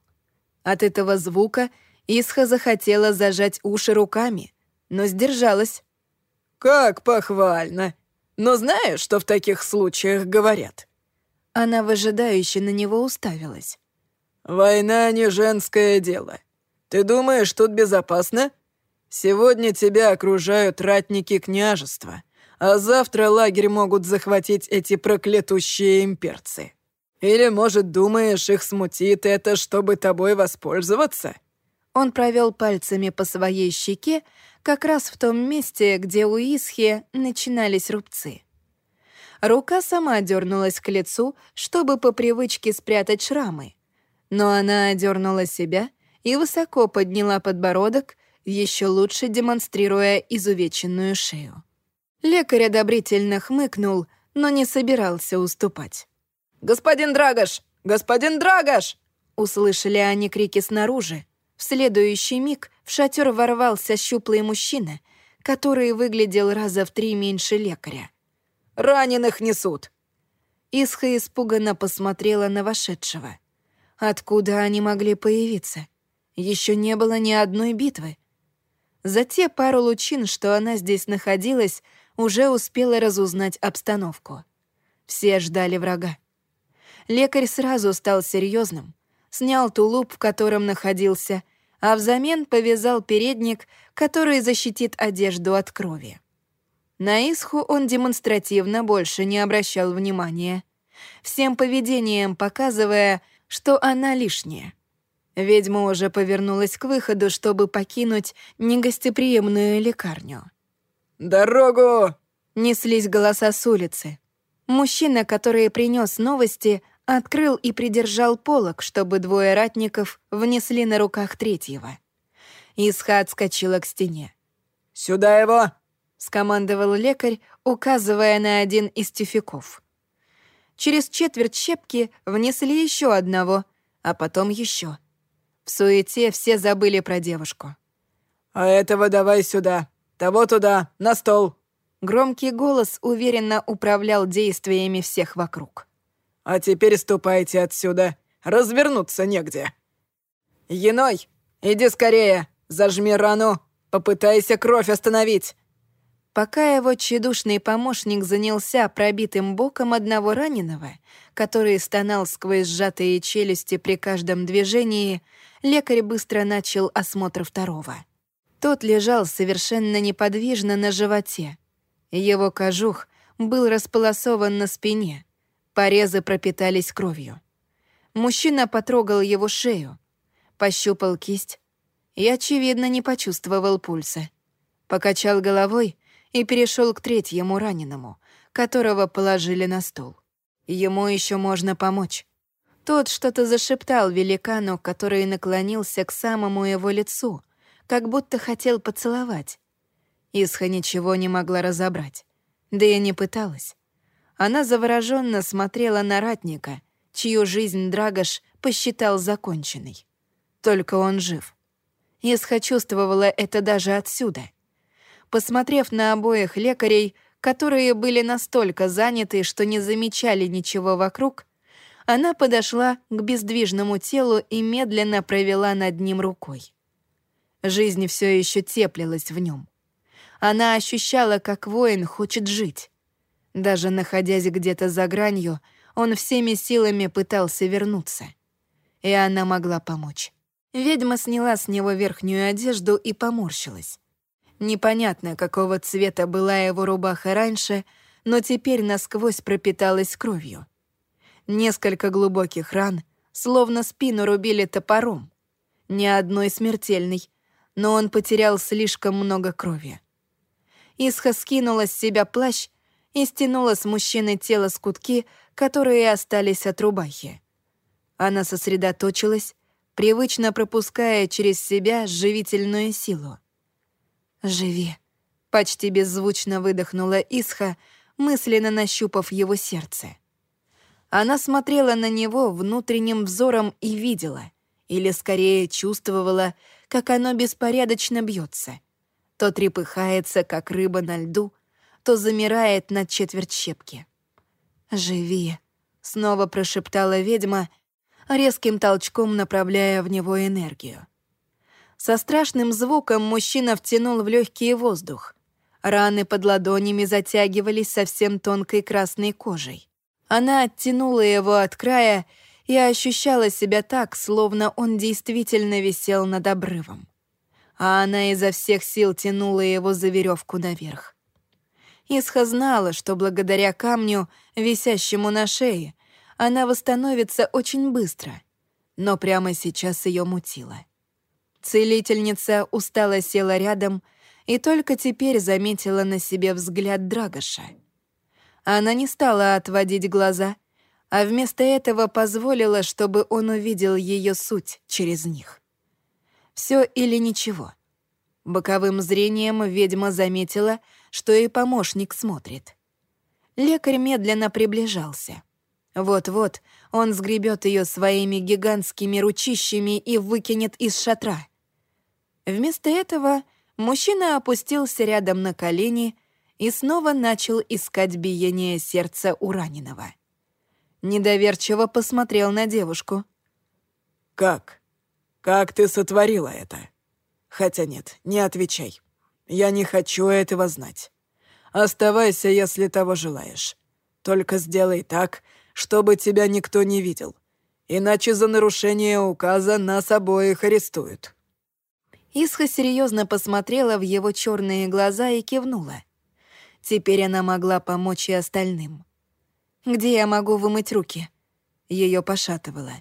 От этого звука Исха захотела зажать уши руками, но сдержалась. «Как похвально! Но знаешь, что в таких случаях говорят?» Она выжидающе на него уставилась. «Война не женское дело. Ты думаешь, тут безопасно? Сегодня тебя окружают ратники княжества, а завтра лагерь могут захватить эти проклятущие имперцы. Или, может, думаешь, их смутит это, чтобы тобой воспользоваться?» Он провел пальцами по своей щеке, как раз в том месте, где у Исхи начинались рубцы. Рука сама дернулась к лицу, чтобы по привычке спрятать шрамы. Но она одернула себя и высоко подняла подбородок, еще лучше демонстрируя изувеченную шею. Лекарь одобрительно хмыкнул, но не собирался уступать. «Господин Драгош! Господин Драгош!» Услышали они крики снаружи. В следующий миг в шатер ворвался щуплый мужчина, который выглядел раза в три меньше лекаря. «Раненых несут!» Исха испуганно посмотрела на вошедшего. Откуда они могли появиться? Еще не было ни одной битвы. За те пару лучин, что она здесь находилась, уже успела разузнать обстановку. Все ждали врага. Лекарь сразу стал серьезным, снял тулуп, в котором находился, а взамен повязал передник, который защитит одежду от крови. На Исху он демонстративно больше не обращал внимания, всем поведением показывая, что она лишняя. Ведьма уже повернулась к выходу, чтобы покинуть негостеприимную лекарню. «Дорогу!» — неслись голоса с улицы. Мужчина, который принес новости, Открыл и придержал полок, чтобы двое ратников внесли на руках третьего. Исха отскочила к стене. «Сюда его!» — скомандовал лекарь, указывая на один из тюфяков. Через четверть щепки внесли еще одного, а потом еще. В суете все забыли про девушку. «А этого давай сюда, того туда, на стол!» Громкий голос уверенно управлял действиями всех вокруг. А теперь ступайте отсюда. Развернуться негде. Еной, иди скорее. Зажми рану. Попытайся кровь остановить. Пока его тщедушный помощник занялся пробитым боком одного раненого, который стонал сквозь сжатые челюсти при каждом движении, лекарь быстро начал осмотр второго. Тот лежал совершенно неподвижно на животе. Его кожух был располосован на спине, Порезы пропитались кровью. Мужчина потрогал его шею, пощупал кисть и, очевидно, не почувствовал пульса. Покачал головой и перешел к третьему раненому, которого положили на стол. Ему еще можно помочь. Тот что-то зашептал великану, который наклонился к самому его лицу, как будто хотел поцеловать. Исха ничего не могла разобрать, да и не пыталась. Она завороженно смотрела на ратника, чью жизнь Драгош посчитал законченной. Только он жив. Исха чувствовала это даже отсюда. Посмотрев на обоих лекарей, которые были настолько заняты, что не замечали ничего вокруг, она подошла к бездвижному телу и медленно провела над ним рукой. Жизнь все еще теплилась в нем. Она ощущала, как воин хочет жить. Даже находясь где-то за гранью, он всеми силами пытался вернуться. И она могла помочь. Ведьма сняла с него верхнюю одежду и поморщилась. Непонятно, какого цвета была его рубаха раньше, но теперь насквозь пропиталась кровью. Несколько глубоких ран, словно спину рубили топором. Ни одной смертельной, но он потерял слишком много крови. Исха скинула с себя плащ и стянула с мужчины тело скутки, которые остались от рубахи. Она сосредоточилась, привычно пропуская через себя живительную силу. «Живи», — почти беззвучно выдохнула Исха, мысленно нащупав его сердце. Она смотрела на него внутренним взором и видела, или скорее чувствовала, как оно беспорядочно бьется. То трепыхается, как рыба на льду, то замирает на четверть щепки. «Живи», — снова прошептала ведьма, резким толчком направляя в него энергию. Со страшным звуком мужчина втянул в легкий воздух. Раны под ладонями затягивались совсем тонкой красной кожей. Она оттянула его от края и ощущала себя так, словно он действительно висел над обрывом. А она изо всех сил тянула его за веревку наверх. Исха знала, что благодаря камню, висящему на шее, она восстановится очень быстро, но прямо сейчас ее мутило. Целительница устало села рядом и только теперь заметила на себе взгляд Драгоша — она не стала отводить глаза, а вместо этого позволила, чтобы он увидел ее суть через них. Все или ничего. Боковым зрением ведьма заметила, что и помощник смотрит. Лекарь медленно приближался. Вот-вот он сгребет ее своими гигантскими ручищами и выкинет из шатра. Вместо этого мужчина опустился рядом на колени и снова начал искать биение сердца у раненого. Недоверчиво посмотрел на девушку. «Как? Как ты сотворила это? Хотя нет, не отвечай. Я не хочу этого знать. Оставайся, если того желаешь. Только сделай так, чтобы тебя никто не видел. Иначе за нарушение указа нас обоих арестуют». Исха серьезно посмотрела в его черные глаза и кивнула. Теперь она могла помочь и остальным. «Где я могу вымыть руки?» Ее пошатывало.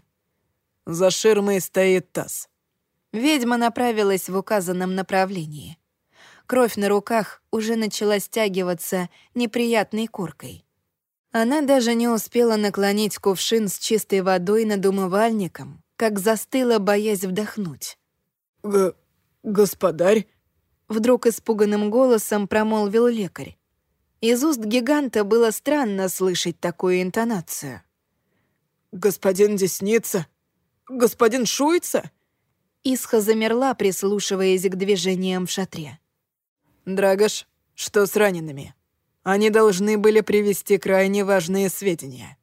«За ширмой стоит таз». Ведьма направилась в указанном направлении. Кровь на руках уже начала стягиваться неприятной коркой. Она даже не успела наклонить кувшин с чистой водой над умывальником, как застыла, боясь вдохнуть. «Г... господарь?» Вдруг испуганным голосом промолвил лекарь. Из уст гиганта было странно слышать такую интонацию. «Господин Десница? Господин Шуйца?» Исха замерла, прислушиваясь к движениям в шатре. «Драгош, что с ранеными? Они должны были привести крайне важные сведения».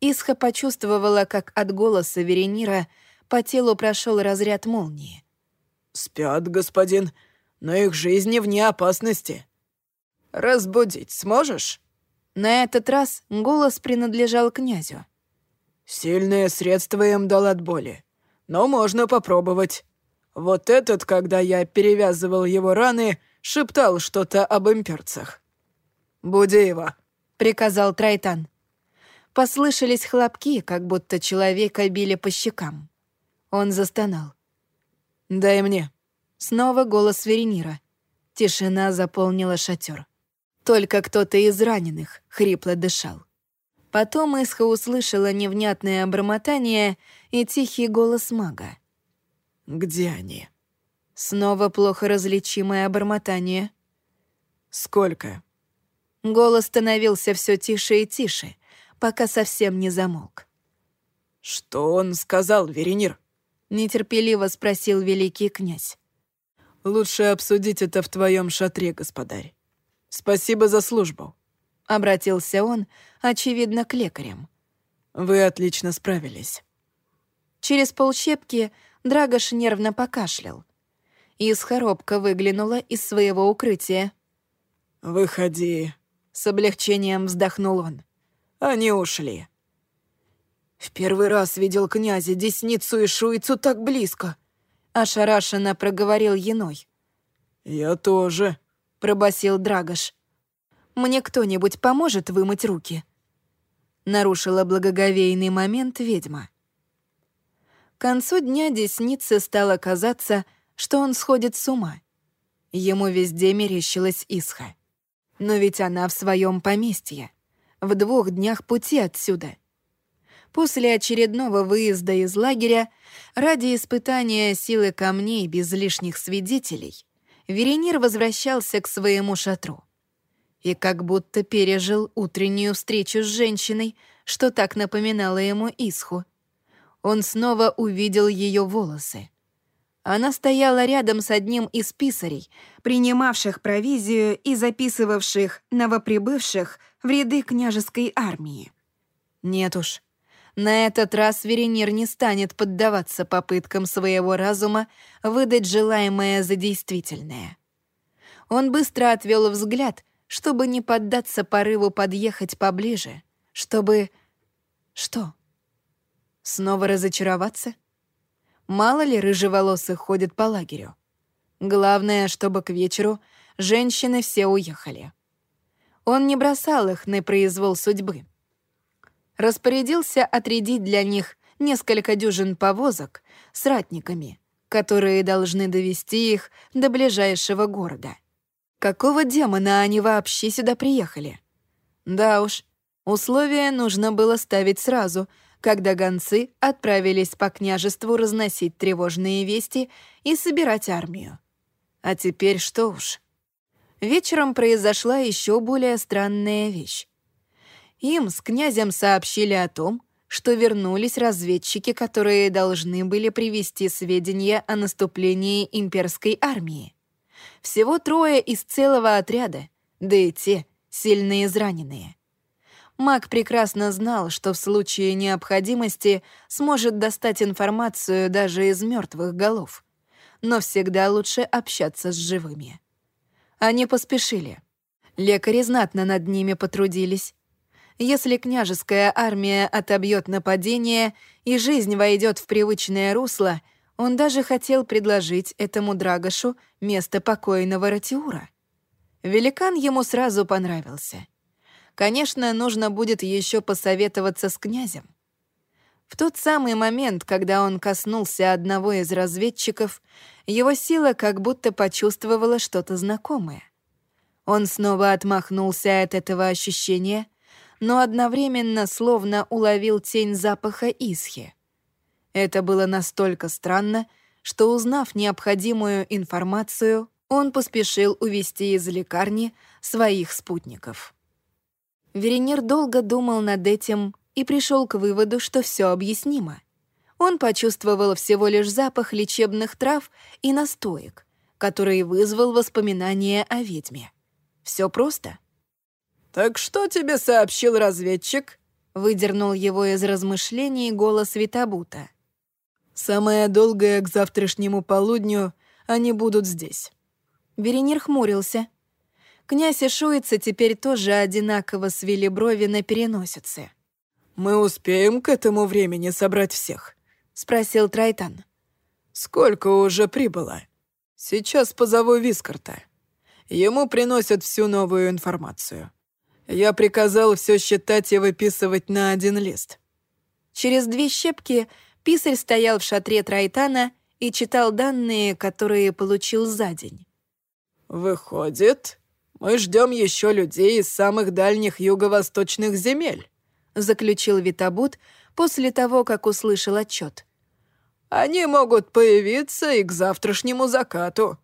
Исха почувствовала, как от голоса Веренира по телу прошел разряд молнии. «Спят, господин, но их жизни вне опасности. «Разбудить сможешь?» На этот раз голос принадлежал князю. «Сильное средство им дал от боли, но можно попробовать. Вот этот, когда я перевязывал его раны, шептал что-то об имперцах. «Буди его», — приказал Трайтан. Послышались хлопки, как будто человека били по щекам. Он застонал. «Дай мне». Снова голос Веренира. Тишина заполнила шатер. Только кто-то из раненых хрипло дышал. Потом Исха услышала невнятное обормотание и тихий голос мага. «Где они?» Снова плохо различимое обормотание. «Сколько?» Голос становился все тише и тише, пока совсем не замолк. «Что он сказал, Веренир?» — нетерпеливо спросил великий князь. «Лучше обсудить это в твоем шатре, господарь. Спасибо за службу», — обратился он, очевидно, к лекарям. «Вы отлично справились». Через полщепки Драгош нервно покашлял. Из хоробка выглянула из своего укрытия. «Выходи», — с облегчением вздохнул он. «Они ушли». «В первый раз видел князя Десницу и Шуицу так близко», — ошарашенно проговорил Яной. «Я тоже», — пробасил Драгош. «Мне кто-нибудь поможет вымыть руки?» Нарушила благоговейный момент ведьма. К концу дня Деснице стало казаться, что он сходит с ума. Ему везде мерещилась Исха. Но ведь она в своем поместье, в двух днях пути отсюда. После очередного выезда из лагеря, ради испытания силы камней без лишних свидетелей, Веренир возвращался к своему шатру. И как будто пережил утреннюю встречу с женщиной, что так напоминало ему Исху. Он снова увидел ее волосы. Она стояла рядом с одним из писарей, принимавших провизию и записывавших новоприбывших в ряды княжеской армии. Нет уж, на этот раз Веренир не станет поддаваться попыткам своего разума выдать желаемое за действительное. Он быстро отвел взгляд, чтобы не поддаться порыву подъехать поближе, чтобы... Что? Снова разочароваться? Мало ли рыжеволосых ходит по лагерю. Главное, чтобы к вечеру женщины все уехали. Он не бросал их на произвол судьбы распорядился отрядить для них несколько дюжин повозок с ратниками, которые должны довести их до ближайшего города. Какого демона они вообще сюда приехали? Да уж, условия нужно было ставить сразу, когда гонцы отправились по княжеству разносить тревожные вести и собирать армию. А теперь что уж. Вечером произошла еще более странная вещь. Им с князем сообщили о том, что вернулись разведчики, которые должны были привести сведения о наступлении имперской армии. Всего трое из целого отряда, да и те сильно израненные. Маг прекрасно знал, что в случае необходимости сможет достать информацию даже из мертвых голов. Но всегда лучше общаться с живыми. Они поспешили. Лекари знатно над ними потрудились. Если княжеская армия отобьет нападение и жизнь войдет в привычное русло, он даже хотел предложить этому Драгошу место покойного Ратиура. Великан ему сразу понравился. Конечно, нужно будет еще посоветоваться с князем. В тот самый момент, когда он коснулся одного из разведчиков, его сила как будто почувствовала что-то знакомое. Он снова отмахнулся от этого ощущения — но одновременно словно уловил тень запаха исхи. Это было настолько странно, что, узнав необходимую информацию, он поспешил увести из лекарни своих спутников. Веренер долго думал над этим и пришел к выводу, что все объяснимо. Он почувствовал всего лишь запах лечебных трав и настоек, который вызвал воспоминания о ведьме. Все просто — «Так что тебе сообщил разведчик?» — выдернул его из размышлений голос Витабута. «Самое долгое к завтрашнему полудню они будут здесь». Веренир хмурился. Князь и Шуица теперь тоже одинаково свели брови на переносице. «Мы успеем к этому времени собрать всех?» — спросил Трайтан. «Сколько уже прибыло?» «Сейчас позову Вискарта. Ему приносят всю новую информацию». Я приказал все считать и выписывать на один лист. Через две щепки писарь стоял в шатре Трайтана и читал данные, которые получил за день. «Выходит, мы ждем еще людей из самых дальних юго-восточных земель», — заключил Витабут после того, как услышал отчет. «Они могут появиться и к завтрашнему закату».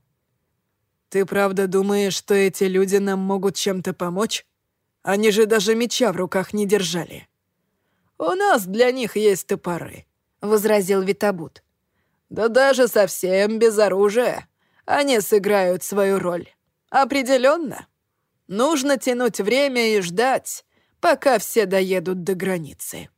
«Ты правда думаешь, что эти люди нам могут чем-то помочь? Они же даже меча в руках не держали». «У нас для них есть топоры», — возразил Витабут. «Да даже совсем без оружия они сыграют свою роль. Определенно. Нужно тянуть время и ждать, пока все доедут до границы.